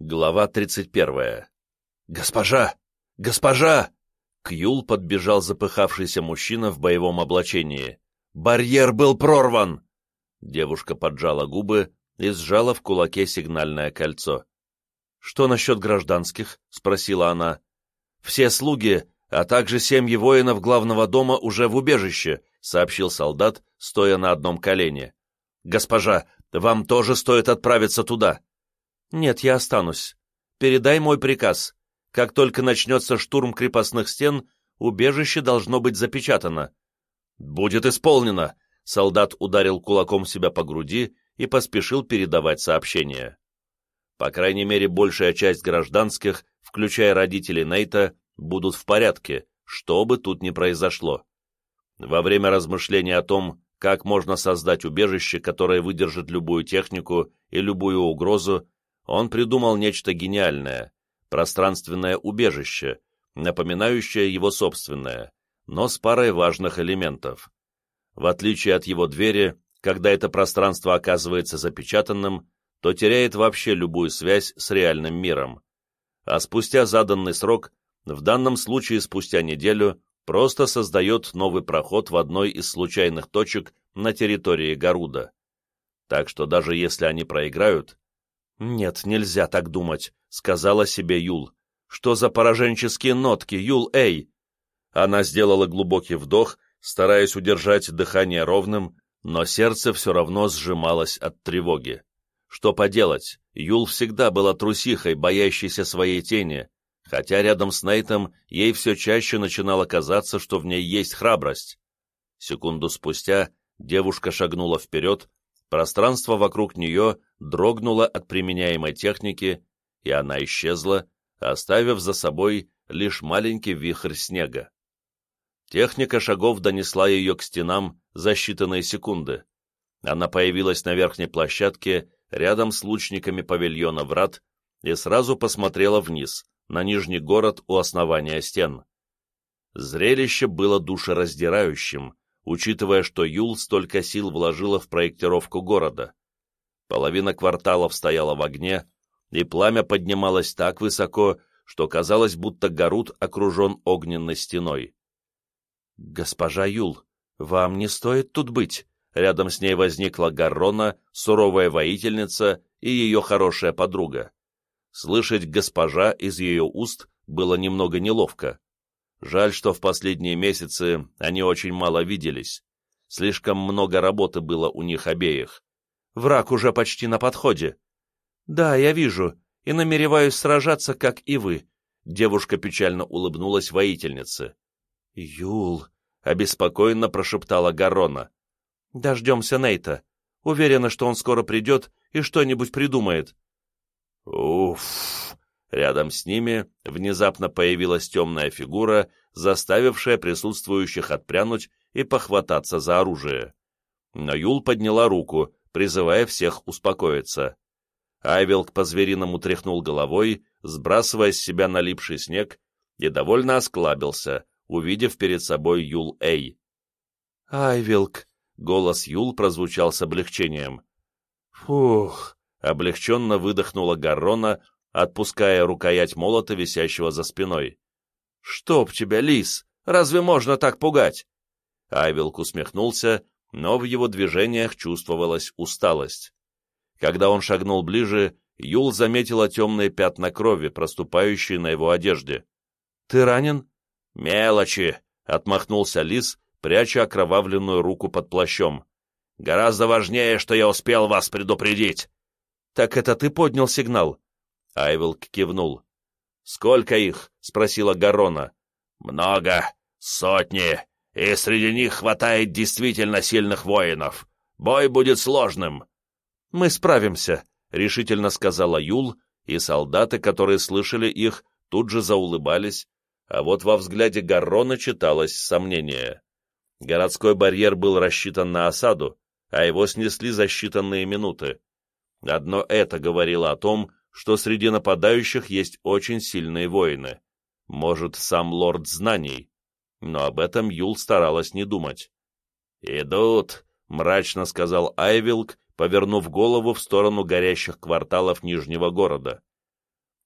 Глава 31. «Госпожа! Госпожа!» Кьюл подбежал запыхавшийся мужчина в боевом облачении. «Барьер был прорван!» Девушка поджала губы и сжала в кулаке сигнальное кольцо. «Что насчет гражданских?» — спросила она. «Все слуги, а также семьи воинов главного дома уже в убежище», — сообщил солдат, стоя на одном колене. «Госпожа, вам тоже стоит отправиться туда». «Нет, я останусь. Передай мой приказ. Как только начнется штурм крепостных стен, убежище должно быть запечатано». «Будет исполнено!» Солдат ударил кулаком себя по груди и поспешил передавать сообщение. По крайней мере, большая часть гражданских, включая родителей Нейта, будут в порядке, что бы тут ни произошло. Во время размышления о том, как можно создать убежище, которое выдержит любую технику и любую угрозу, он придумал нечто гениальное – пространственное убежище, напоминающее его собственное, но с парой важных элементов. В отличие от его двери, когда это пространство оказывается запечатанным, то теряет вообще любую связь с реальным миром. А спустя заданный срок, в данном случае спустя неделю, просто создает новый проход в одной из случайных точек на территории Гаруда. Так что даже если они проиграют, «Нет, нельзя так думать», — сказала себе Юл. «Что за пораженческие нотки, Юл, эй!» Она сделала глубокий вдох, стараясь удержать дыхание ровным, но сердце все равно сжималось от тревоги. Что поделать, Юл всегда была трусихой, боящейся своей тени, хотя рядом с Нейтом ей все чаще начинало казаться, что в ней есть храбрость. Секунду спустя девушка шагнула вперед, Пространство вокруг нее дрогнуло от применяемой техники, и она исчезла, оставив за собой лишь маленький вихрь снега. Техника шагов донесла ее к стенам за считанные секунды. Она появилась на верхней площадке рядом с лучниками павильона врат и сразу посмотрела вниз, на нижний город у основания стен. Зрелище было душераздирающим, учитывая, что Юл столько сил вложила в проектировку города. Половина кварталов стояла в огне, и пламя поднималось так высоко, что казалось, будто Гарут окружен огненной стеной. «Госпожа Юл, вам не стоит тут быть», Рядом с ней возникла Гаррона, суровая воительница и ее хорошая подруга. Слышать «госпожа» из ее уст было немного неловко. Жаль, что в последние месяцы они очень мало виделись. Слишком много работы было у них обеих. Враг уже почти на подходе. Да, я вижу, и намереваюсь сражаться, как и вы. Девушка печально улыбнулась воительнице. Юл, обеспокоенно прошептала Гарона. Дождемся Нейта. Уверена, что он скоро придет и что-нибудь придумает. Уф! Рядом с ними внезапно появилась темная фигура, заставившая присутствующих отпрянуть и похвататься за оружие. Но Юл подняла руку, призывая всех успокоиться. Айвилк по-звериному тряхнул головой, сбрасывая с себя налипший снег, и довольно осклабился, увидев перед собой Юл Эй. «Айвилк!» — голос Юл прозвучал с облегчением. «Фух!» — облегченно выдохнула Гаррона, отпуская рукоять молота, висящего за спиной. «Чтоб тебя, лис! Разве можно так пугать?» Айвилк усмехнулся, но в его движениях чувствовалась усталость. Когда он шагнул ближе, Юл заметила темные пятна крови, проступающие на его одежде. «Ты ранен?» «Мелочи!» — отмахнулся лис, пряча окровавленную руку под плащом. «Гораздо важнее, что я успел вас предупредить!» «Так это ты поднял сигнал?» Айвилк кивнул. «Сколько их?» — спросила Гарона. «Много. Сотни. И среди них хватает действительно сильных воинов. Бой будет сложным». «Мы справимся», — решительно сказала Юл, и солдаты, которые слышали их, тут же заулыбались, а вот во взгляде Гаррона читалось сомнение. Городской барьер был рассчитан на осаду, а его снесли за считанные минуты. Одно это говорило о том, что среди нападающих есть очень сильные воины. Может, сам лорд знаний. Но об этом Юл старалась не думать. «Идут», — мрачно сказал Айвилк, повернув голову в сторону горящих кварталов Нижнего города.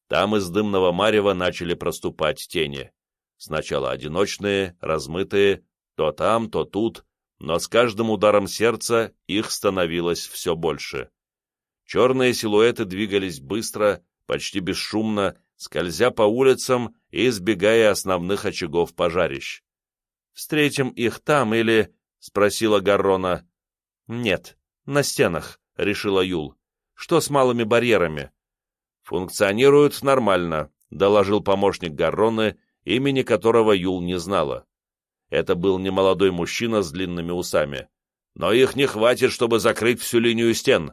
Там из дымного марева начали проступать тени. Сначала одиночные, размытые, то там, то тут, но с каждым ударом сердца их становилось все больше. Черные силуэты двигались быстро, почти бесшумно, скользя по улицам и избегая основных очагов пожарищ. «Встретим их там или...» — спросила Гаррона. «Нет, на стенах», — решила Юл. «Что с малыми барьерами?» «Функционируют нормально», — доложил помощник Гарроны, имени которого Юл не знала. Это был немолодой мужчина с длинными усами. «Но их не хватит, чтобы закрыть всю линию стен».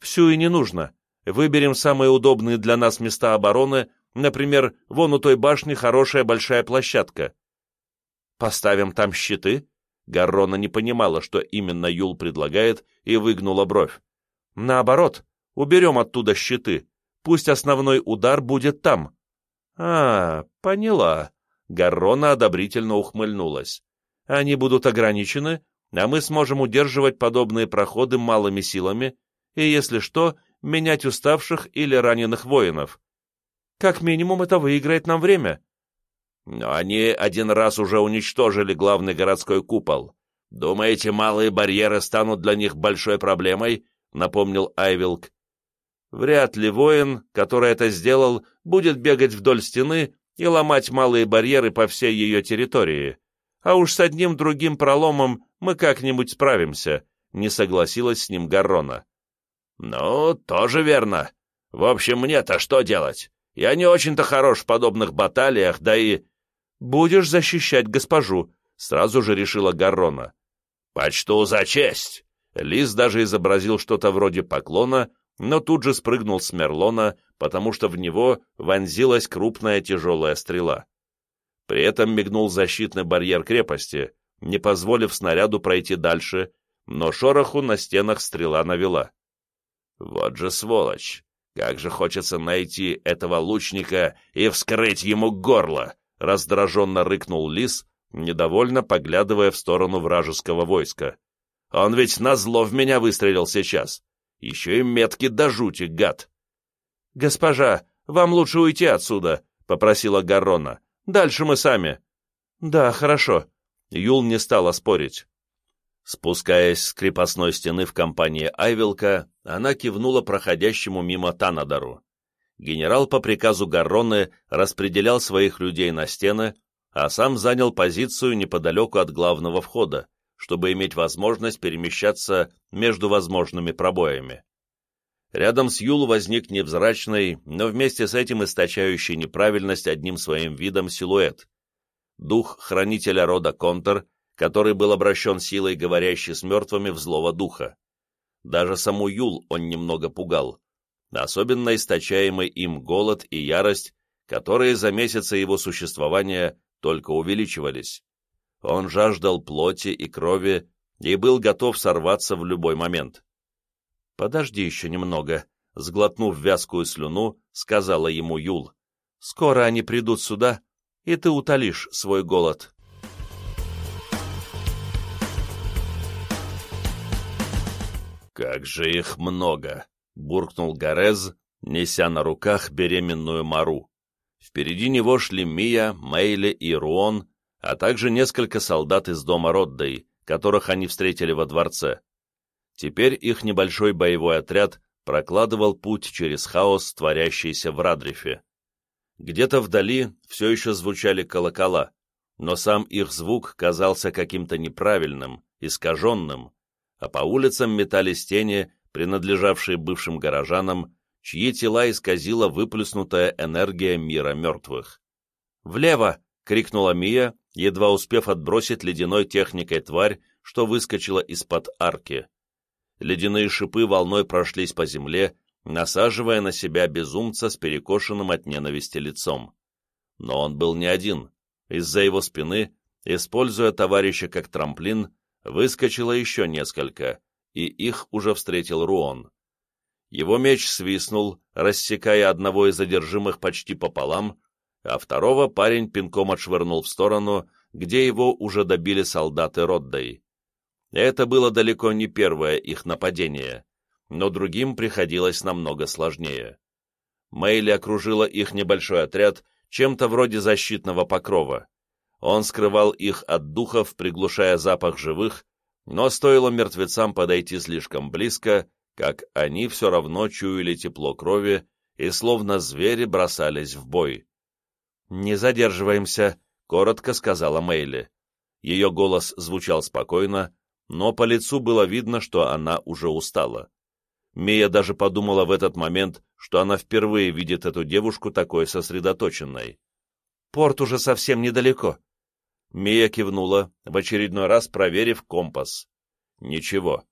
«Всю и не нужно. Выберем самые удобные для нас места обороны, например, вон у той башни хорошая большая площадка». «Поставим там щиты?» Гаррона не понимала, что именно Юл предлагает, и выгнула бровь. «Наоборот, уберем оттуда щиты. Пусть основной удар будет там». «А, поняла». Гаррона одобрительно ухмыльнулась. «Они будут ограничены, а мы сможем удерживать подобные проходы малыми силами и, если что, менять уставших или раненых воинов. Как минимум это выиграет нам время». Но они один раз уже уничтожили главный городской купол. Думаете, малые барьеры станут для них большой проблемой? Напомнил Айвилк. Вряд ли воин, который это сделал, будет бегать вдоль стены и ломать малые барьеры по всей ее территории. А уж с одним-другим проломом мы как-нибудь справимся, не согласилась с ним Гаррона. Ну, тоже верно. В общем, мне-то что делать? Я не очень-то хорош в подобных баталиях, да и... «Будешь защищать госпожу», — сразу же решила Гаррона. «Почту за честь!» Лис даже изобразил что-то вроде поклона, но тут же спрыгнул с Мерлона, потому что в него вонзилась крупная тяжелая стрела. При этом мигнул защитный барьер крепости, не позволив снаряду пройти дальше, но шороху на стенах стрела навела. «Вот же сволочь! Как же хочется найти этого лучника и вскрыть ему горло!» раздраженно рыкнул лис, недовольно поглядывая в сторону вражеского войска. «Он ведь назло в меня выстрелил сейчас. Еще и метки до жути, гад!» «Госпожа, вам лучше уйти отсюда», — попросила Гаррона. «Дальше мы сами». «Да, хорошо». Юл не стала спорить. Спускаясь с крепостной стены в компании Айвилка, она кивнула проходящему мимо Танадору генерал по приказу Гарроны распределял своих людей на стены, а сам занял позицию неподалеку от главного входа, чтобы иметь возможность перемещаться между возможными пробоями. Рядом с Юл возник невзрачный, но вместе с этим источающий неправильность одним своим видом силуэт. Дух хранителя рода Контор, который был обращен силой, говорящей с мертвыми в злого духа. Даже саму Юл он немного пугал особенно источаемый им голод и ярость, которые за месяцы его существования только увеличивались. Он жаждал плоти и крови и был готов сорваться в любой момент. «Подожди еще немного», — сглотнув вязкую слюну, сказала ему Юл. «Скоро они придут сюда, и ты утолишь свой голод». «Как же их много!» — буркнул Гарез, неся на руках беременную Мару. Впереди него шли Мия, Мейли и Руон, а также несколько солдат из дома Роддей, которых они встретили во дворце. Теперь их небольшой боевой отряд прокладывал путь через хаос, творящийся в Радрифе. Где-то вдали все еще звучали колокола, но сам их звук казался каким-то неправильным, искаженным, а по улицам метались тени, принадлежавшие бывшим горожанам, чьи тела исказила выплеснутая энергия мира мертвых. «Влево!» — крикнула Мия, едва успев отбросить ледяной техникой тварь, что выскочила из-под арки. Ледяные шипы волной прошлись по земле, насаживая на себя безумца с перекошенным от ненависти лицом. Но он был не один. Из-за его спины, используя товарища как трамплин, выскочило еще несколько, и их уже встретил Руон. Его меч свистнул, рассекая одного из задержимых почти пополам, а второго парень пинком отшвырнул в сторону, где его уже добили солдаты Роддой. Это было далеко не первое их нападение, но другим приходилось намного сложнее. Мэйли окружила их небольшой отряд чем-то вроде защитного покрова. Он скрывал их от духов, приглушая запах живых, но стоило мертвецам подойти слишком близко, как они все равно чуяли тепло крови и словно звери бросались в бой. «Не задерживаемся», — коротко сказала Мэйли. Ее голос звучал спокойно, но по лицу было видно, что она уже устала. Мия даже подумала в этот момент, что она впервые видит эту девушку такой сосредоточенной. «Порт уже совсем недалеко». Мия кивнула, в очередной раз проверив компас. Ничего.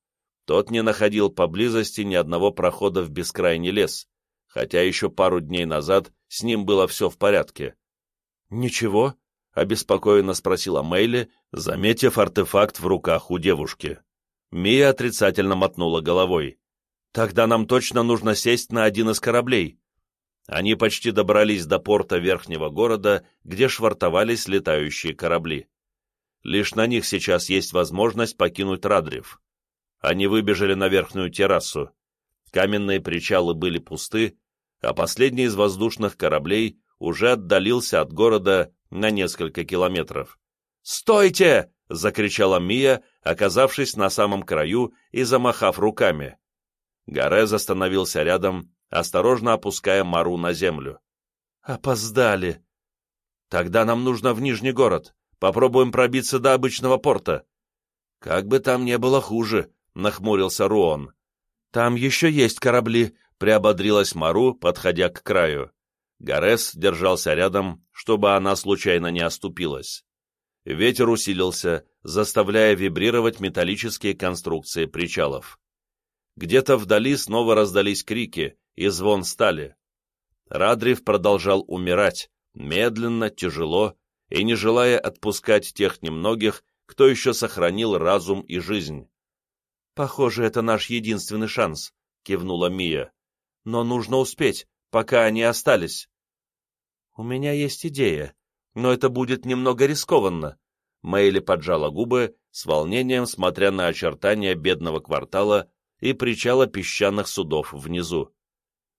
Тот не находил поблизости ни одного прохода в бескрайний лес, хотя еще пару дней назад с ним было все в порядке. «Ничего?» — обеспокоенно спросила Мэйли, заметив артефакт в руках у девушки. Мия отрицательно мотнула головой. Тогда нам точно нужно сесть на один из кораблей. Они почти добрались до порта верхнего города, где швартовались летающие корабли. Лишь на них сейчас есть возможность покинуть Радрев. Они выбежали на верхнюю террасу. Каменные причалы были пусты, а последний из воздушных кораблей уже отдалился от города на несколько километров. «Стойте!» — закричала Мия, оказавшись на самом краю и замахав руками. Гарез остановился рядом, осторожно опуская Мару на землю. «Опоздали!» «Тогда нам нужно в Нижний город. Попробуем пробиться до обычного порта». «Как бы там не было хуже», — нахмурился Руон. «Там еще есть корабли», — приободрилась Мару, подходя к краю. Гарес держался рядом, чтобы она случайно не оступилась. Ветер усилился, заставляя вибрировать металлические конструкции причалов. Где-то вдали снова раздались крики и звон стали. Радрив продолжал умирать, медленно, тяжело, и не желая отпускать тех немногих, кто еще сохранил разум и жизнь. «Похоже, это наш единственный шанс», — кивнула Мия. «Но нужно успеть, пока они остались». «У меня есть идея, но это будет немного рискованно». Мэйли поджала губы, с волнением смотря на очертания бедного квартала, и причала песчаных судов внизу.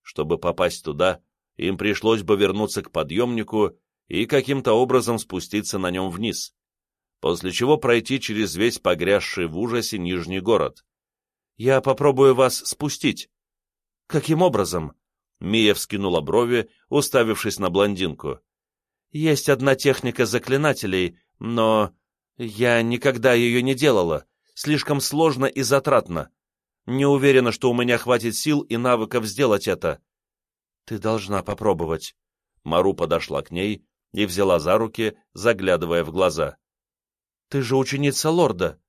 Чтобы попасть туда, им пришлось бы вернуться к подъемнику и каким-то образом спуститься на нем вниз, после чего пройти через весь погрязший в ужасе Нижний город. «Я попробую вас спустить». «Каким образом?» Мия вскинула брови, уставившись на блондинку. «Есть одна техника заклинателей, но я никогда ее не делала. Слишком сложно и затратно. Не уверена, что у меня хватит сил и навыков сделать это. Ты должна попробовать. Мару подошла к ней и взяла за руки, заглядывая в глаза. Ты же ученица лорда.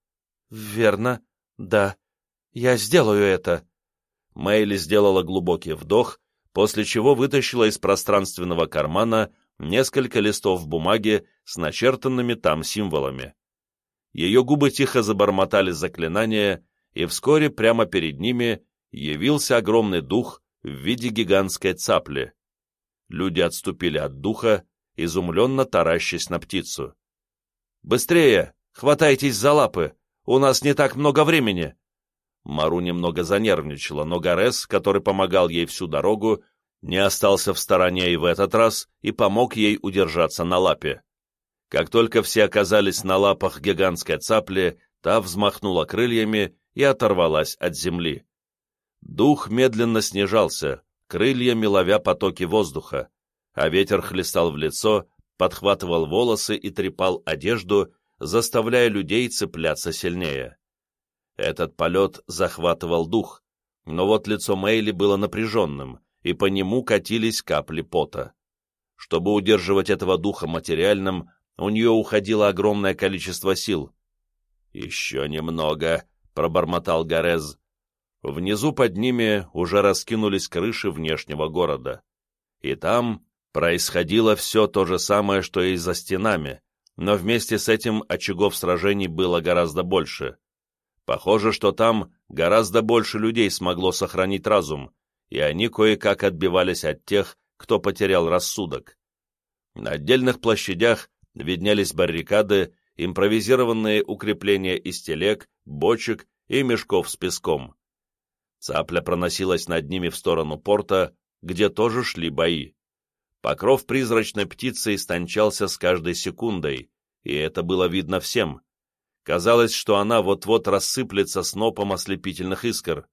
Верно. Да. Я сделаю это. Мэйли сделала глубокий вдох, после чего вытащила из пространственного кармана несколько листов бумаги с начертанными там символами. Ее губы тихо забормотали заклинание, и вскоре прямо перед ними явился огромный дух в виде гигантской цапли. Люди отступили от духа, изумленно таращась на птицу. «Быстрее! Хватайтесь за лапы! У нас не так много времени!» Мару немного занервничала, но Гарес, который помогал ей всю дорогу, не остался в стороне и в этот раз и помог ей удержаться на лапе. Как только все оказались на лапах гигантской цапли, та взмахнула крыльями и оторвалась от земли. Дух медленно снижался, крыльями ловя потоки воздуха, а ветер хлестал в лицо, подхватывал волосы и трепал одежду, заставляя людей цепляться сильнее. Этот полет захватывал дух, но вот лицо Мэйли было напряженным, и по нему катились капли пота. Чтобы удерживать этого духа материальным, у нее уходило огромное количество сил. «Еще немного», — пробормотал Гарез. Внизу под ними уже раскинулись крыши внешнего города. И там происходило все то же самое, что и за стенами, но вместе с этим очагов сражений было гораздо больше. Похоже, что там гораздо больше людей смогло сохранить разум, и они кое-как отбивались от тех, кто потерял рассудок. На отдельных площадях виднелись баррикады импровизированные укрепления из телег, бочек и мешков с песком. Цапля проносилась над ними в сторону порта, где тоже шли бои. Покров призрачной птицы истончался с каждой секундой, и это было видно всем. Казалось, что она вот-вот рассыплется снопом ослепительных искр.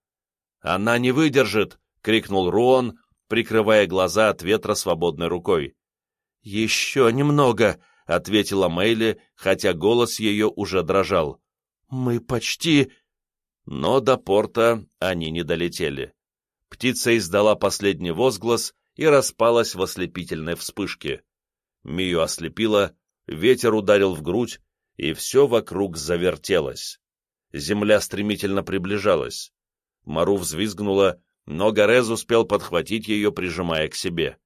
«Она не выдержит!» — крикнул Руон, прикрывая глаза от ветра свободной рукой. «Еще немного!» — ответила Мэйли, хотя голос ее уже дрожал. «Мы почти...» Но до порта они не долетели. Птица издала последний возглас и распалась в ослепительной вспышке. Мию ослепило, ветер ударил в грудь, и все вокруг завертелось. Земля стремительно приближалась. Мару взвизгнула, но Горез успел подхватить ее, прижимая к себе.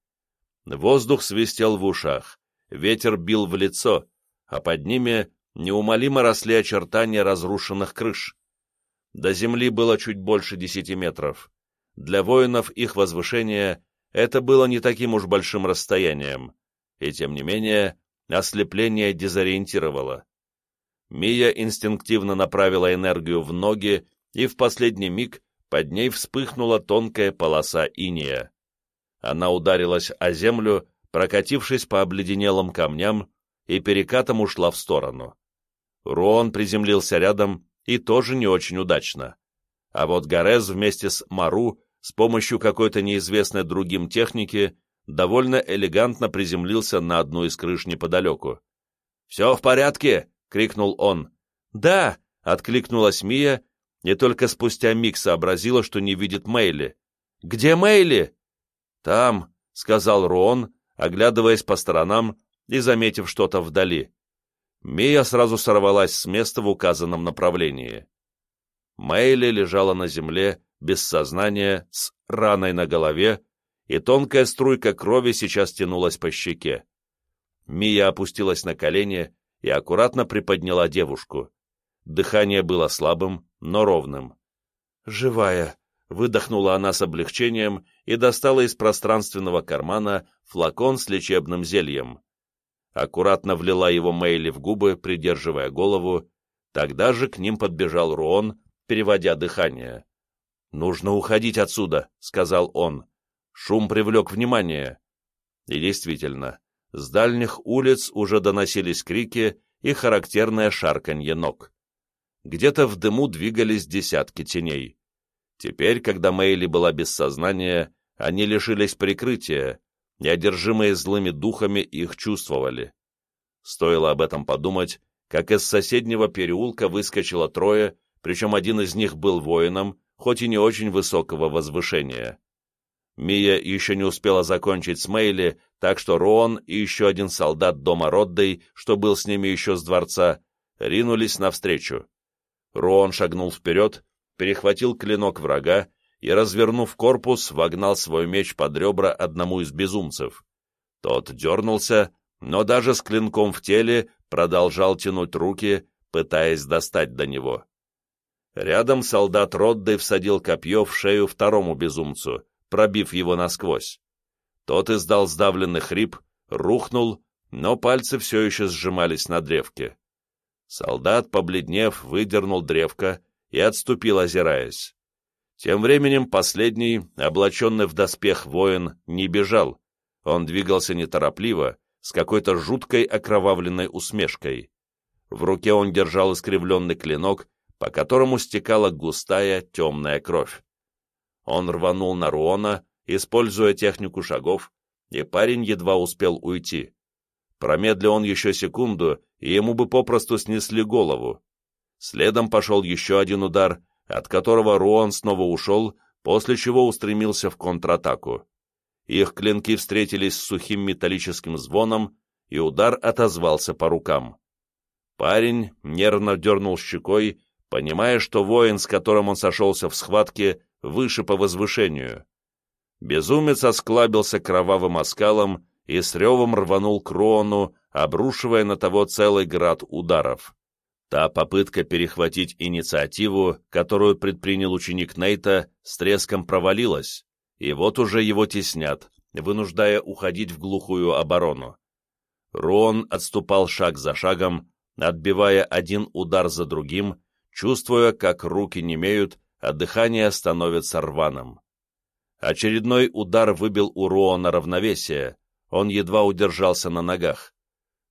Воздух свистел в ушах, ветер бил в лицо, а под ними неумолимо росли очертания разрушенных крыш. До земли было чуть больше десяти метров. Для воинов их возвышение это было не таким уж большим расстоянием, и тем не менее ослепление дезориентировало. Мия инстинктивно направила энергию в ноги, и в последний миг под ней вспыхнула тонкая полоса иния. Она ударилась о землю, прокатившись по обледенелым камням, и перекатом ушла в сторону. Руон приземлился рядом и тоже не очень удачно. А вот Горез вместе с Мару с помощью какой-то неизвестной другим техники довольно элегантно приземлился на одну из крыш неподалеку. «Все в порядке?» — крикнул он. «Да!» — откликнулась Мия, и только спустя миг сообразила, что не видит Мэйли. «Где Мэйли?» «Там», — сказал Руон, оглядываясь по сторонам и заметив что-то вдали. Мия сразу сорвалась с места в указанном направлении. Мэйли лежала на земле, без сознания, с раной на голове, и тонкая струйка крови сейчас тянулась по щеке. Мия опустилась на колени и аккуратно приподняла девушку. Дыхание было слабым, но ровным. «Живая!» — выдохнула она с облегчением и достала из пространственного кармана флакон с лечебным зельем аккуратно влила его Мэйли в губы, придерживая голову, тогда же к ним подбежал Руон, переводя дыхание. «Нужно уходить отсюда», — сказал он. Шум привлек внимание. И действительно, с дальних улиц уже доносились крики и характерное шарканье ног. Где-то в дыму двигались десятки теней. Теперь, когда Мэйли была без сознания, они лишились прикрытия, неодержимые злыми духами их чувствовали. Стоило об этом подумать, как из соседнего переулка выскочило трое, причем один из них был воином, хоть и не очень высокого возвышения. Мия еще не успела закончить с Мейли, так что Роон и еще один солдат дома Роддей, что был с ними еще с дворца, ринулись навстречу. Роон шагнул вперед, перехватил клинок врага и, развернув корпус, вогнал свой меч под ребра одному из безумцев. Тот дернулся, но даже с клинком в теле продолжал тянуть руки, пытаясь достать до него. Рядом солдат Родды всадил копье в шею второму безумцу, пробив его насквозь. Тот издал сдавленный хрип, рухнул, но пальцы все еще сжимались на древке. Солдат, побледнев, выдернул древко и отступил, озираясь. Тем временем последний, облаченный в доспех воин, не бежал. Он двигался неторопливо, с какой-то жуткой окровавленной усмешкой. В руке он держал искривленный клинок, по которому стекала густая темная кровь. Он рванул на Руона, используя технику шагов, и парень едва успел уйти. Промедли он еще секунду, и ему бы попросту снесли голову. Следом пошел еще один удар, от которого Руан снова ушел, после чего устремился в контратаку. Их клинки встретились с сухим металлическим звоном, и удар отозвался по рукам. Парень нервно дернул щекой, понимая, что воин, с которым он сошелся в схватке, выше по возвышению. Безумец осклабился кровавым оскалом и с ревом рванул к Рону, обрушивая на того целый град ударов. Та попытка перехватить инициативу, которую предпринял ученик Нейта, с треском провалилась, и вот уже его теснят, вынуждая уходить в глухую оборону. Рон отступал шаг за шагом, отбивая один удар за другим, чувствуя, как руки немеют, а дыхание становится рваным. Очередной удар выбил у Руона равновесие, он едва удержался на ногах.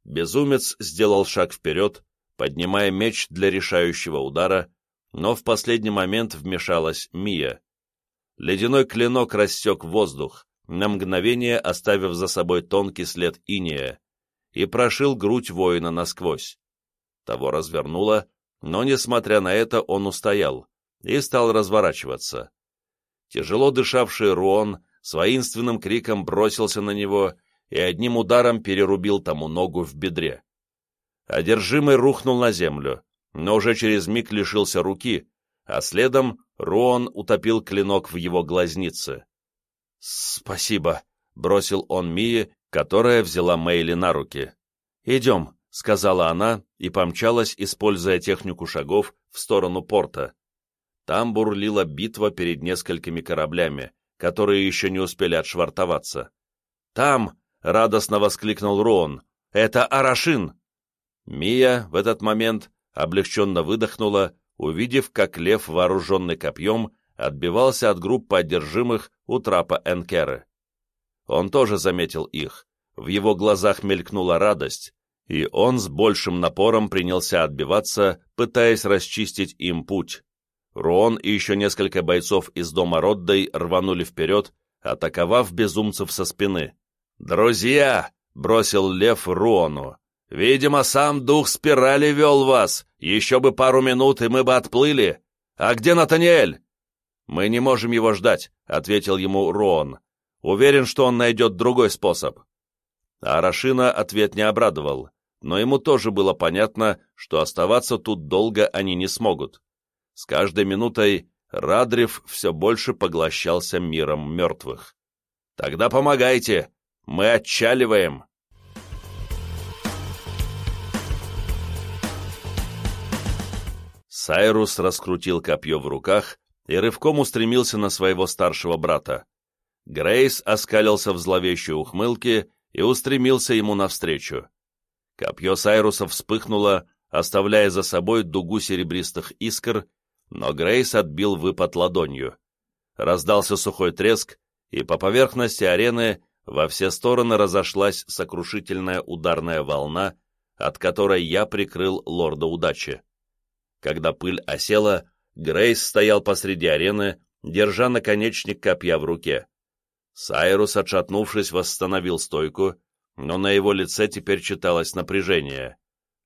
Безумец сделал шаг вперед, поднимая меч для решающего удара, но в последний момент вмешалась Мия. Ледяной клинок рассек воздух, на мгновение оставив за собой тонкий след иния, и прошил грудь воина насквозь. Того развернуло, но, несмотря на это, он устоял и стал разворачиваться. Тяжело дышавший Руон с воинственным криком бросился на него и одним ударом перерубил тому ногу в бедре. Одержимый рухнул на землю, но уже через миг лишился руки, а следом Руон утопил клинок в его глазнице. «Спасибо», — бросил он Мии, которая взяла Мэйли на руки. «Идем», — сказала она и помчалась, используя технику шагов, в сторону порта. Там бурлила битва перед несколькими кораблями, которые еще не успели отшвартоваться. «Там!» — радостно воскликнул Рон. «Это Арашин!» Мия в этот момент облегченно выдохнула, увидев, как лев, вооруженный копьем, отбивался от группы одержимых у трапа Энкеры. Он тоже заметил их. В его глазах мелькнула радость, и он с большим напором принялся отбиваться, пытаясь расчистить им путь. Руон и еще несколько бойцов из дома Роддой рванули вперед, атаковав безумцев со спины. «Друзья!» — бросил лев Руону. «Видимо, сам дух спирали вел вас. Еще бы пару минут, и мы бы отплыли. А где Натаниэль?» «Мы не можем его ждать», — ответил ему Руон. «Уверен, что он найдет другой способ». Арашина ответ не обрадовал, но ему тоже было понятно, что оставаться тут долго они не смогут. С каждой минутой Радрев все больше поглощался миром мертвых. «Тогда помогайте!» Мы отчаливаем!» Сайрус раскрутил копье в руках и рывком устремился на своего старшего брата. Грейс оскалился в зловещей ухмылке и устремился ему навстречу. Копье Сайруса вспыхнуло, оставляя за собой дугу серебристых искр, но Грейс отбил выпад ладонью. Раздался сухой треск, и по поверхности арены во все стороны разошлась сокрушительная ударная волна, от которой я прикрыл лорда удачи. Когда пыль осела, Грейс стоял посреди арены, держа наконечник копья в руке. Сайрус, отшатнувшись, восстановил стойку, но на его лице теперь читалось напряжение.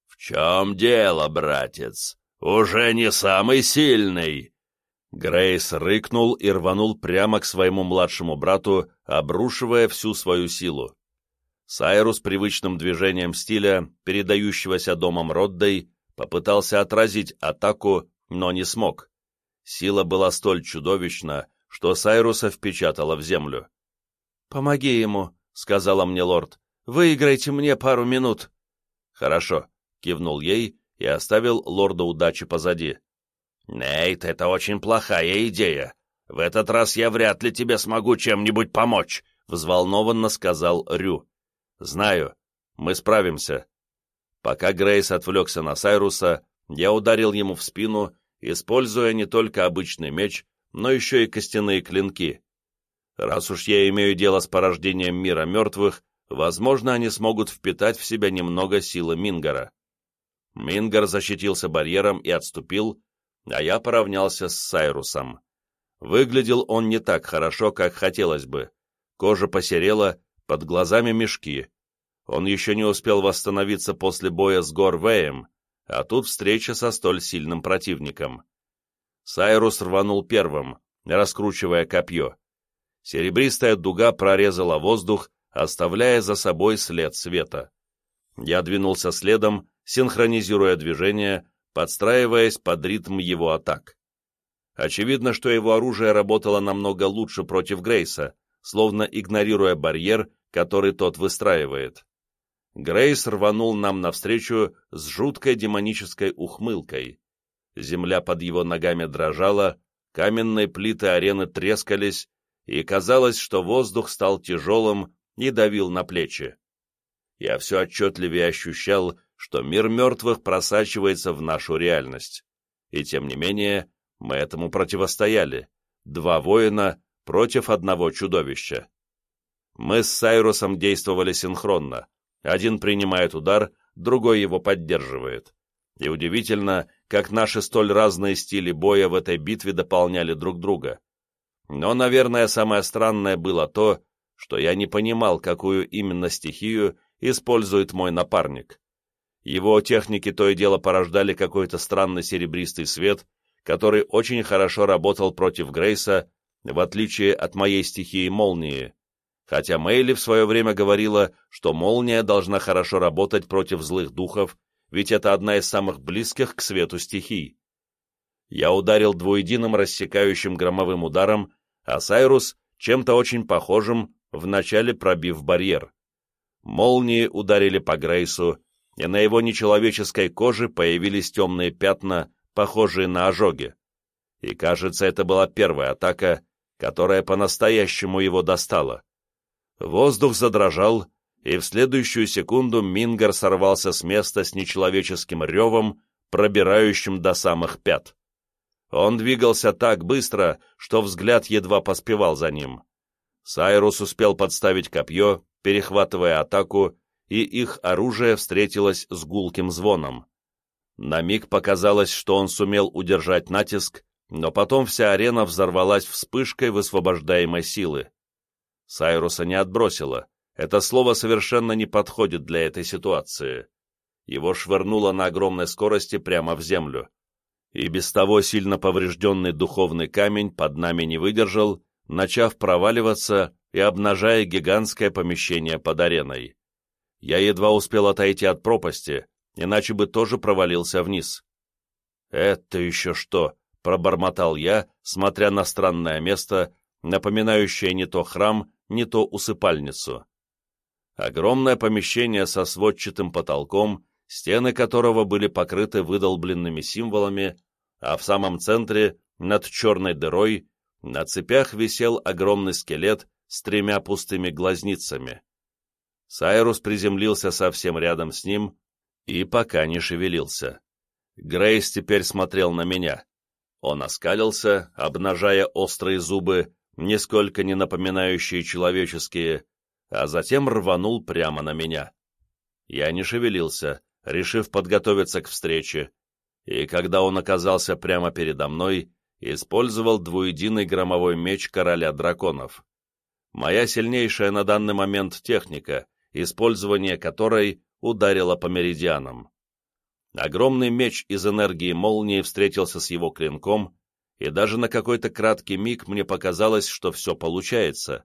«В чем дело, братец? Уже не самый сильный!» Грейс рыкнул и рванул прямо к своему младшему брату, обрушивая всю свою силу. Сайрус привычным движением стиля, передающегося домом Роддой, попытался отразить атаку, но не смог. Сила была столь чудовищна, что Сайруса впечатала в землю. «Помоги ему», — сказала мне лорд. «Выиграйте мне пару минут». «Хорошо», — кивнул ей и оставил лорда удачи позади. «Нейт, это очень плохая идея. В этот раз я вряд ли тебе смогу чем-нибудь помочь», — взволнованно сказал Рю. «Знаю. Мы справимся». Пока Грейс отвлекся на Сайруса, я ударил ему в спину, используя не только обычный меч, но еще и костяные клинки. Раз уж я имею дело с порождением мира мертвых, возможно, они смогут впитать в себя немного силы Мингара. Мингар защитился барьером и отступил, а я поравнялся с Сайрусом. Выглядел он не так хорошо, как хотелось бы. Кожа посерела, под глазами мешки. Он еще не успел восстановиться после боя с Горвеем, а тут встреча со столь сильным противником. Сайрус рванул первым, раскручивая копье. Серебристая дуга прорезала воздух, оставляя за собой след света. Я двинулся следом, синхронизируя движение, подстраиваясь под ритм его атак. Очевидно, что его оружие работало намного лучше против Грейса, словно игнорируя барьер, который тот выстраивает. Грейс рванул нам навстречу с жуткой демонической ухмылкой. Земля под его ногами дрожала, каменные плиты арены трескались, и казалось, что воздух стал тяжелым и давил на плечи. Я все отчетливее ощущал, что мир мертвых просачивается в нашу реальность. И тем не менее, мы этому противостояли. Два воина, против одного чудовища. Мы с Сайрусом действовали синхронно. Один принимает удар, другой его поддерживает. И удивительно, как наши столь разные стили боя в этой битве дополняли друг друга. Но, наверное, самое странное было то, что я не понимал, какую именно стихию использует мой напарник. Его техники то и дело порождали какой-то странный серебристый свет, который очень хорошо работал против Грейса, в отличие от моей стихии молнии, хотя Мейли в свое время говорила, что молния должна хорошо работать против злых духов, ведь это одна из самых близких к свету стихий. Я ударил двуединым рассекающим громовым ударом, а Сайрус чем-то очень похожим, вначале пробив барьер. Молнии ударили по Грейсу, и на его нечеловеческой коже появились темные пятна, похожие на ожоги. И, кажется, это была первая атака, которая по-настоящему его достала. Воздух задрожал, и в следующую секунду Мингар сорвался с места с нечеловеческим ревом, пробирающим до самых пят. Он двигался так быстро, что взгляд едва поспевал за ним. Сайрус успел подставить копье, перехватывая атаку, и их оружие встретилось с гулким звоном. На миг показалось, что он сумел удержать натиск, но потом вся арена взорвалась вспышкой высвобождаемой силы. Сайруса не отбросило, это слово совершенно не подходит для этой ситуации. Его швырнуло на огромной скорости прямо в землю. И без того сильно поврежденный духовный камень под нами не выдержал, начав проваливаться и обнажая гигантское помещение под ареной. Я едва успел отойти от пропасти, иначе бы тоже провалился вниз. «Это еще что?» — пробормотал я, смотря на странное место, напоминающее не то храм, не то усыпальницу. Огромное помещение со сводчатым потолком, стены которого были покрыты выдолбленными символами, а в самом центре, над черной дырой, на цепях висел огромный скелет с тремя пустыми глазницами. Сайрус приземлился совсем рядом с ним и пока не шевелился. Грейс теперь смотрел на меня. Он оскалился, обнажая острые зубы, нисколько не напоминающие человеческие, а затем рванул прямо на меня. Я не шевелился, решив подготовиться к встрече, и когда он оказался прямо передо мной, использовал двуединый громовой меч короля драконов. Моя сильнейшая на данный момент техника, использование которой ударило по меридианам. Огромный меч из энергии молнии встретился с его клинком, и даже на какой-то краткий миг мне показалось, что все получается.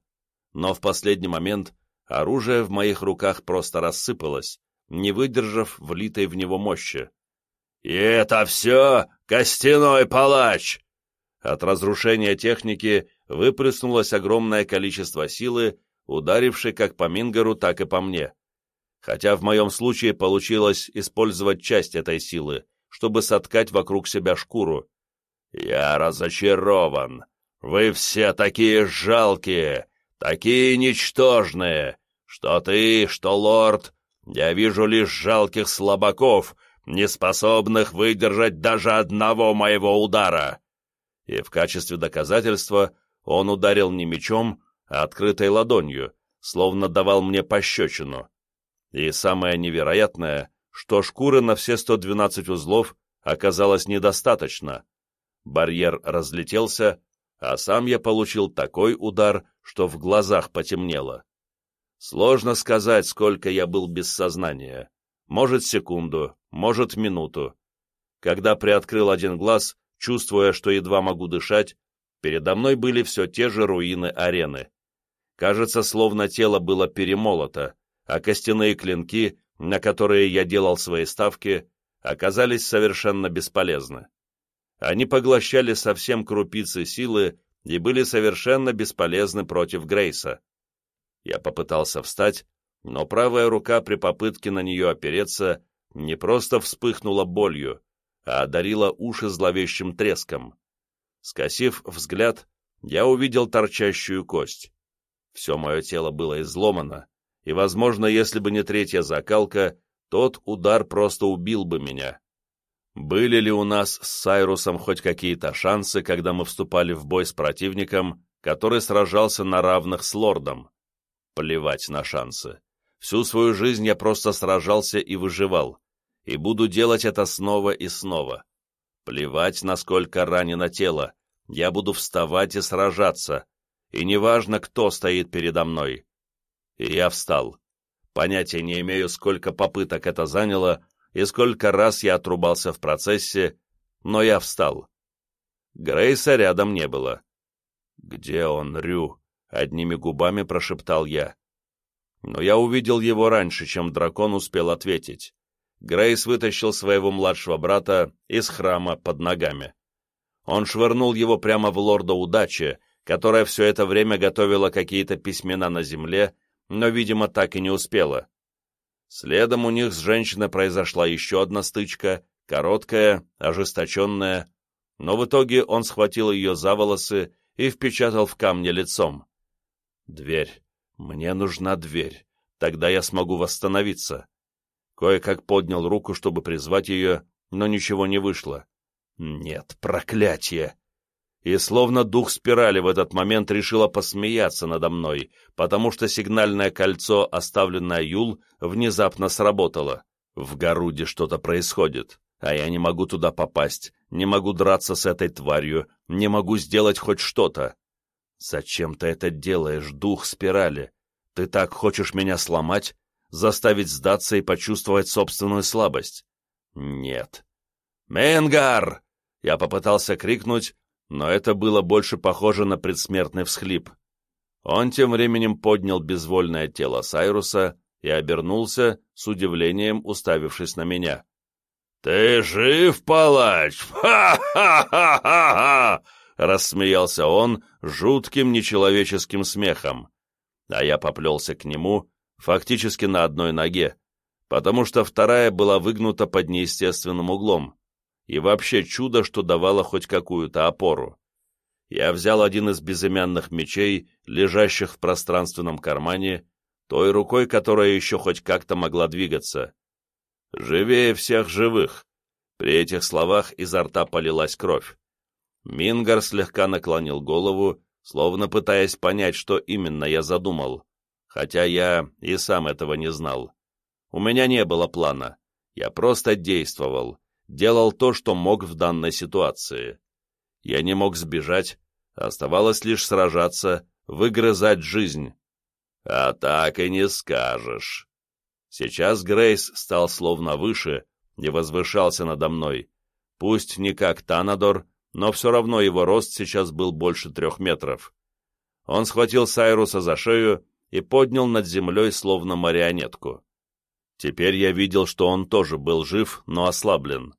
Но в последний момент оружие в моих руках просто рассыпалось, не выдержав влитой в него мощи. «И это все костяной палач!» От разрушения техники выплеснулось огромное количество силы, ударивший как по Мингару, так и по мне. Хотя в моем случае получилось использовать часть этой силы, чтобы соткать вокруг себя шкуру. «Я разочарован. Вы все такие жалкие, такие ничтожные, что ты, что лорд, я вижу лишь жалких слабаков, не способных выдержать даже одного моего удара». И в качестве доказательства он ударил не мечом, открытой ладонью, словно давал мне пощечину. И самое невероятное, что шкуры на все 112 узлов оказалось недостаточно. Барьер разлетелся, а сам я получил такой удар, что в глазах потемнело. Сложно сказать, сколько я был без сознания. Может, секунду, может, минуту. Когда приоткрыл один глаз, чувствуя, что едва могу дышать, передо мной были все те же руины арены. Кажется, словно тело было перемолото, а костяные клинки, на которые я делал свои ставки, оказались совершенно бесполезны. Они поглощали совсем крупицы силы и были совершенно бесполезны против Грейса. Я попытался встать, но правая рука при попытке на нее опереться не просто вспыхнула болью, а одарила уши зловещим треском. Скосив взгляд, я увидел торчащую кость. Все мое тело было изломано, и, возможно, если бы не третья закалка, тот удар просто убил бы меня. Были ли у нас с Сайрусом хоть какие-то шансы, когда мы вступали в бой с противником, который сражался на равных с лордом. Плевать на шансы. Всю свою жизнь я просто сражался и выживал, и буду делать это снова и снова. Плевать, насколько ранено тело, я буду вставать и сражаться, и неважно, кто стоит передо мной. И я встал. Понятия не имею, сколько попыток это заняло, и сколько раз я отрубался в процессе, но я встал. Грейса рядом не было. «Где он, Рю?» — одними губами прошептал я. Но я увидел его раньше, чем дракон успел ответить. Грейс вытащил своего младшего брата из храма под ногами. Он швырнул его прямо в лорда удачи, которая все это время готовила какие-то письмена на земле, но, видимо, так и не успела. Следом у них с женщиной произошла еще одна стычка, короткая, ожесточенная, но в итоге он схватил ее за волосы и впечатал в камни лицом. «Дверь. Мне нужна дверь. Тогда я смогу восстановиться». Кое-как поднял руку, чтобы призвать ее, но ничего не вышло. «Нет, проклятие!» И словно дух спирали в этот момент решила посмеяться надо мной, потому что сигнальное кольцо, оставленное Юл, внезапно сработало. В Горуде что-то происходит а я не могу туда попасть, не могу драться с этой тварью, не могу сделать хоть что-то. Зачем ты это делаешь, дух спирали? Ты так хочешь меня сломать, заставить сдаться и почувствовать собственную слабость? Нет. «Менгар!» Я попытался крикнуть, но это было больше похоже на предсмертный всхлип. Он тем временем поднял безвольное тело Сайруса и обернулся, с удивлением уставившись на меня. «Ты жив, палач? Ха-ха-ха-ха-ха!» Рассмеялся он жутким нечеловеческим смехом. А я поплелся к нему, фактически на одной ноге, потому что вторая была выгнута под неестественным углом. И вообще чудо, что давало хоть какую-то опору. Я взял один из безымянных мечей, лежащих в пространственном кармане, той рукой, которая еще хоть как-то могла двигаться. «Живее всех живых!» При этих словах изо рта полилась кровь. Мингар слегка наклонил голову, словно пытаясь понять, что именно я задумал, хотя я и сам этого не знал. У меня не было плана, я просто действовал, делал то, что мог в данной ситуации. Я не мог сбежать, оставалось лишь сражаться, выгрызать жизнь. А так и не скажешь. Сейчас Грейс стал словно выше и возвышался надо мной. Пусть не как Танадор, но все равно его рост сейчас был больше трех метров. Он схватил Сайруса за шею и поднял над землей словно марионетку. Теперь я видел, что он тоже был жив, но ослаблен.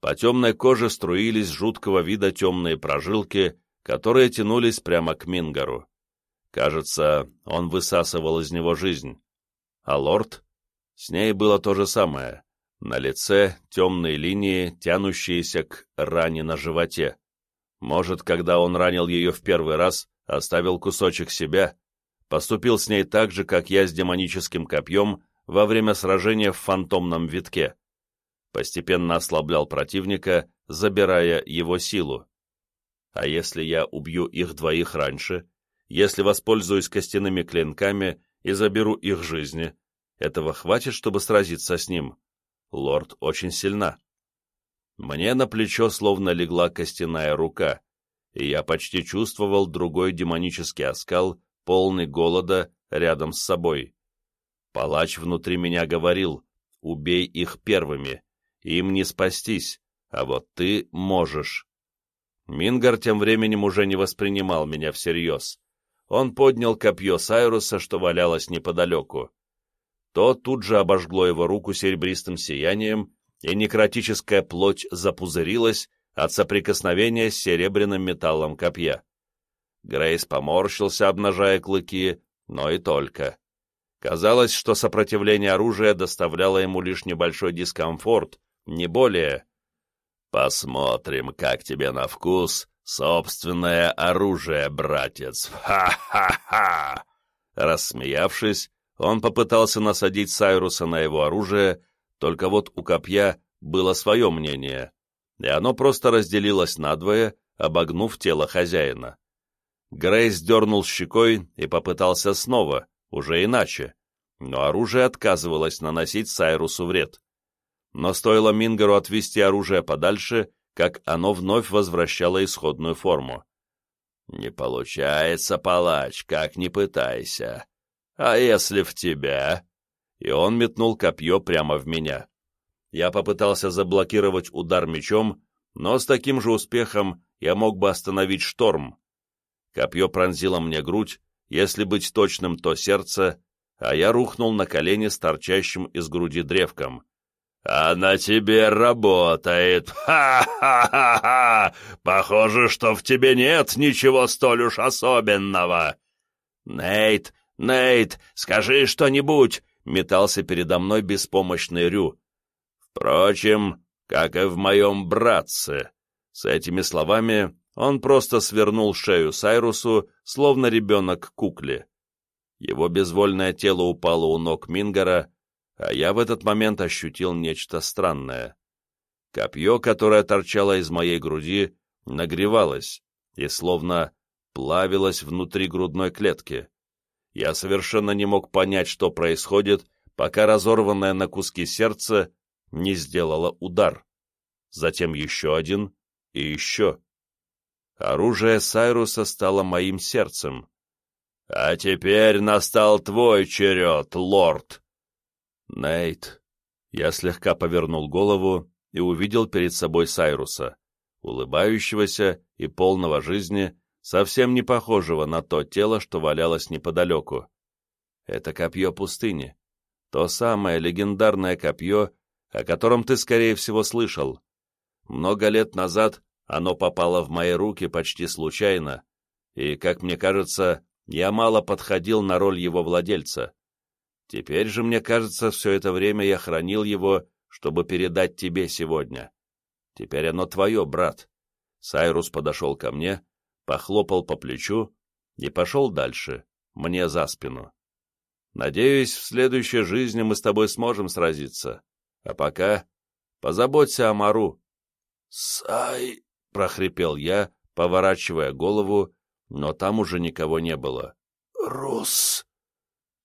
По темной коже струились жуткого вида темные прожилки, которые тянулись прямо к Мингару. Кажется, он высасывал из него жизнь. А лорд? С ней было то же самое. На лице темные линии, тянущиеся к ране на животе. Может, когда он ранил ее в первый раз, оставил кусочек себя, поступил с ней так же, как я с демоническим копьем во время сражения в фантомном витке. Постепенно ослаблял противника, забирая его силу. А если я убью их двоих раньше, если воспользуюсь костяными клинками и заберу их жизни, этого хватит, чтобы сразиться с ним. Лорд очень сильна. Мне на плечо словно легла костяная рука, и я почти чувствовал другой демонический оскал, полный голода, рядом с собой. Палач внутри меня говорил, убей их первыми, им не спастись, а вот ты можешь. Мингар тем временем уже не воспринимал меня всерьез. Он поднял копье Сайруса, что валялось неподалеку то тут же обожгло его руку серебристым сиянием, и некротическая плоть запузырилась от соприкосновения с серебряным металлом копья. Грейс поморщился, обнажая клыки, но и только. Казалось, что сопротивление оружия доставляло ему лишь небольшой дискомфорт, не более. «Посмотрим, как тебе на вкус собственное оружие, братец! Ха-ха-ха!» Рассмеявшись, он попытался насадить Сайруса на его оружие, только вот у копья было свое мнение, и оно просто разделилось надвое, обогнув тело хозяина. Грейс дернул щекой и попытался снова, уже иначе, но оружие отказывалось наносить Сайрусу вред. Но стоило Мингару отвести оружие подальше, как оно вновь возвращало исходную форму. «Не получается, палач, как ни пытайся. А если в тебя?» И он метнул копье прямо в меня. Я попытался заблокировать удар мечом, но с таким же успехом я мог бы остановить шторм. Копье пронзило мне грудь, если быть точным, то сердце, а я рухнул на колени с торчащим из груди древком. «А на тебе работает! Ха-ха-ха-ха! Похоже, что в тебе нет ничего столь уж особенного!» «Нейт, Нейт, скажи что-нибудь!» — метался передо мной беспомощный Рю. «Впрочем, как и в моем братце!» С этими словами он просто свернул шею Сайрусу, словно ребенок кукле. Его безвольное тело упало у ног Мингара, а я в этот момент ощутил нечто странное. Копье, которое торчало из моей груди, нагревалось и словно плавилось внутри грудной клетки. Я совершенно не мог понять, что происходит, пока разорванное на куски сердце не сделало удар. Затем еще один и еще. Оружие Сайруса стало моим сердцем. «А теперь настал твой черед, лорд!» «Нейт!» Я слегка повернул голову и увидел перед собой Сайруса, улыбающегося и полного жизни, совсем не похожего на то тело, что валялось неподалеку. Это копье пустыни. То самое легендарное копье, о котором ты, скорее всего, слышал. Много лет назад оно попало в мои руки почти случайно, и, как мне кажется, я мало подходил на роль его владельца. Теперь же, мне кажется, все это время я хранил его, чтобы передать тебе сегодня. Теперь оно твое, брат. Сайрус подошел ко мне, похлопал по плечу и пошел дальше, мне за спину. Надеюсь, в следующей жизни мы с тобой сможем сразиться. А пока позаботься о Мару. «Сай!» — прохрипел я, поворачивая голову, но там уже никого не было. «Рус!»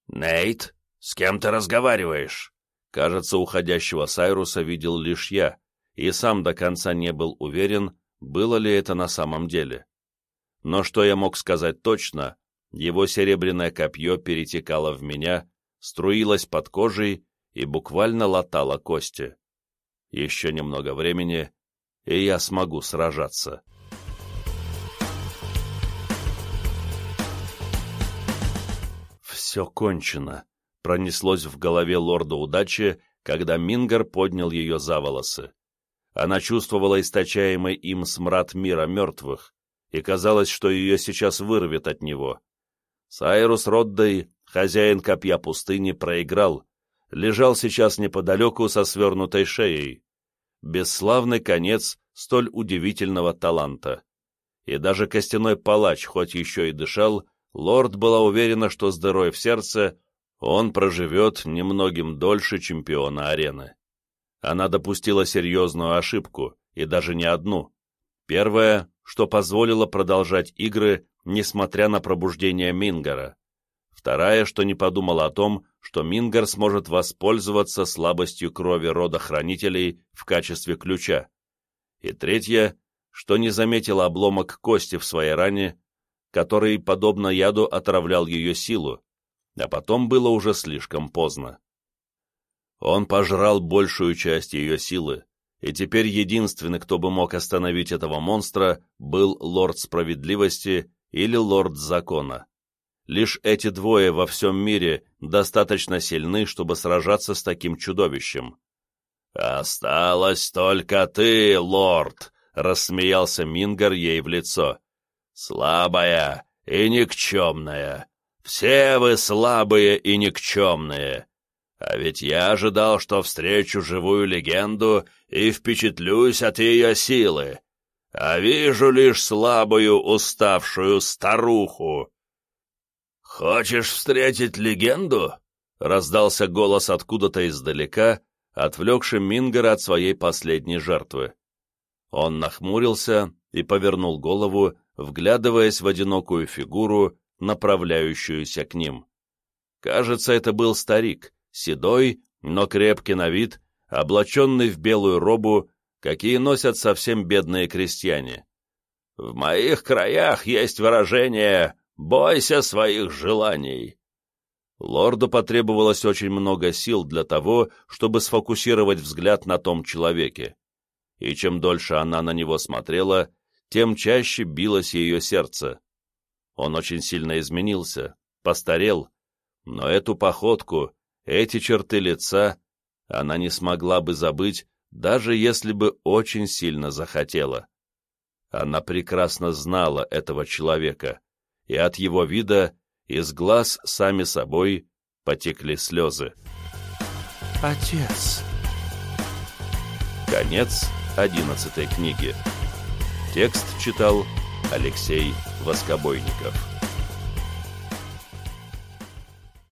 «Нейт, с кем ты разговариваешь?» Кажется, уходящего Сайруса видел лишь я, и сам до конца не был уверен, было ли это на самом деле. Но что я мог сказать точно, его серебряное копье перетекало в меня, струилось под кожей и буквально латало кости. Еще немного времени, и я смогу сражаться. «Все кончено», — пронеслось в голове лорда удачи, когда Мингар поднял ее за волосы. Она чувствовала источаемый им смрад мира мертвых, и казалось, что ее сейчас вырвет от него. Сайрус Роддей, хозяин копья пустыни, проиграл, лежал сейчас неподалеку со свернутой шеей. Бесславный конец столь удивительного таланта. И даже костяной палач, хоть еще и дышал, лорд была уверена, что с дырой в сердце он проживет немногим дольше чемпиона арены. Она допустила серьезную ошибку, и даже не одну. Первое, что позволило продолжать игры, несмотря на пробуждение Мингара. Вторая, что не подумала о том, что Мингар сможет воспользоваться слабостью крови рода хранителей в качестве ключа. И третья, что не заметила обломок кости в своей ране, который, подобно яду, отравлял ее силу, а потом было уже слишком поздно. Он пожрал большую часть ее силы, и теперь единственный, кто бы мог остановить этого монстра, был лорд справедливости или лорд закона. Лишь эти двое во всем мире достаточно сильны, чтобы сражаться с таким чудовищем. «Осталось только ты, лорд!» — рассмеялся Мингар ей в лицо. «Слабая и никчемная. Все вы слабые и никчемные. А ведь я ожидал, что встречу живую легенду и впечатлюсь от ее силы. А вижу лишь слабую, уставшую старуху. «Хочешь встретить легенду?» — раздался голос откуда-то издалека, отвлекший Мингера от своей последней жертвы. Он нахмурился и повернул голову, вглядываясь в одинокую фигуру, направляющуюся к ним. Кажется, это был старик, седой, но крепкий на вид, облаченный в белую робу, какие носят совсем бедные крестьяне. В моих краях есть выражение «бойся своих желаний». Лорду потребовалось очень много сил для того, чтобы сфокусировать взгляд на том человеке. И чем дольше она на него смотрела, тем чаще билось ее сердце. Он очень сильно изменился, постарел, но эту походку, эти черты лица она не смогла бы забыть, даже если бы очень сильно захотела. Она прекрасно знала этого человека, и от его вида из глаз сами собой потекли слезы. «Отец!» Конец одиннадцатой книги. Текст читал Алексей Воскобойников.